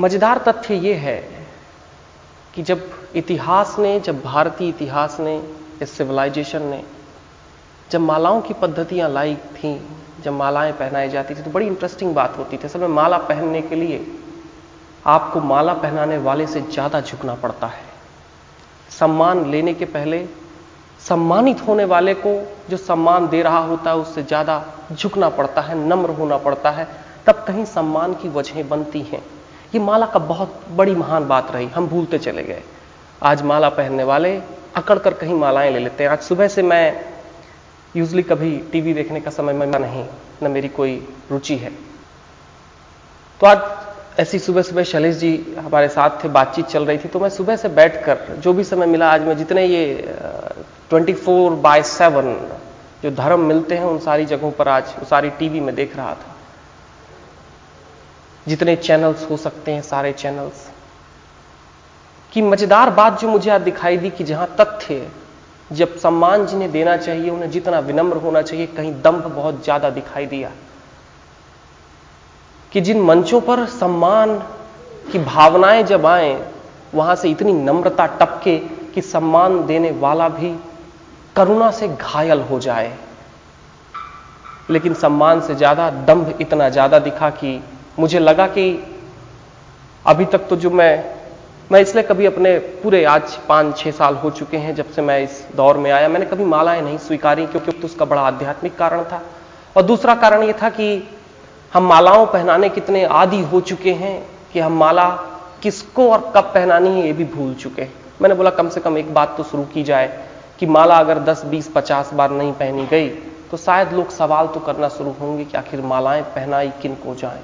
मज़ेदार तथ्य यह है कि जब इतिहास ने, जब भारतीय इतिहास ने, इस सिविलाइजेशन ने, जब मालाओं की पद्धतियाँ लाई थी, जब मालाएँ पहनाई जाती थी तो बड़ी इंटरेस्टिंग बात होती थी। असल में माला पहनने के लिए आपको माला पहनाने वाले से ज़्यादा झुकना पड़ता है। सम्मान लेने के पहले सम्मानित होने वाले को जो सम्मान दे रहा होता है, उससे ज़्यादा झुकना पड़ता है, नम्र होना पड़ता है। तब कहीं सम्मान की वजहें बनती हैं। ये माला का बहुत बड़ी महान बात रही, हम भूलते चले गए। आज माला पहनने वाले अकड़ कर कहीं मालाएँ ले लेते हैं। आज सुबह से मैं यूजली कभी टीवी देखने का समय में नहीं, न मेरी कोई रुचि है। तो आज ऐसी सुबह सुबह शैलेश जी हमारे साथ थे, बातचीत चल रही थी तो मैं सुबह से बैठकर जो भी समय मिला, आज मैं जितने ये ट्वेंटी फोर बाय सेवन जो धर्म मिलते हैं उन सारी जगहों पर आज सारी टीवी में देख रहा था। जितने चैनल्स हो सकते हैं, सारे चैनल्स की मज़ेदार बात जो मुझे आज दिखाई दी कि जहाँ तथ्य जब सम्मान जिन्हें देना चाहिए, उन्हें जितना विनम्र होना चाहिए, कहीं दम्भ बहुत ज़्यादा दिखाई दिया। कि जिन मंचों पर सम्मान की भावनाएँ जब आए, वहाँ से इतनी नम्रता टपके कि सम्मान देने वाला भी करुणा से घायल हो जाए। लेकिन सम्मान से ज़्यादा दंभ इतना ज़्यादा दिखा कि मुझे लगा कि अभी तक तो जो मैं मैं इसलिए कभी अपने पूरे आज पाँच छह साल हो चुके हैं जब से मैं इस दौर में आया। मैंने कभी मालाएँ नहीं स्वीकारी क्योंकि तो उसका बड़ा आध्यात्मिक कारण था। और दूसरा कारण यह था कि हम मालाओं पहनाने कितने आदि हो चुके हैं कि हम माला किसको और कब पहनानी है ये भी भूल चुके हैं। मैंने बोला कम से कम एक बात तो शुरू की जाए कि माला अगर 10, 20, 50 बार नहीं पहनी गई तो शायद लोग सवाल तो करना शुरू होंगे कि आखिर मालाएँ पहनाई किन को जाएँ।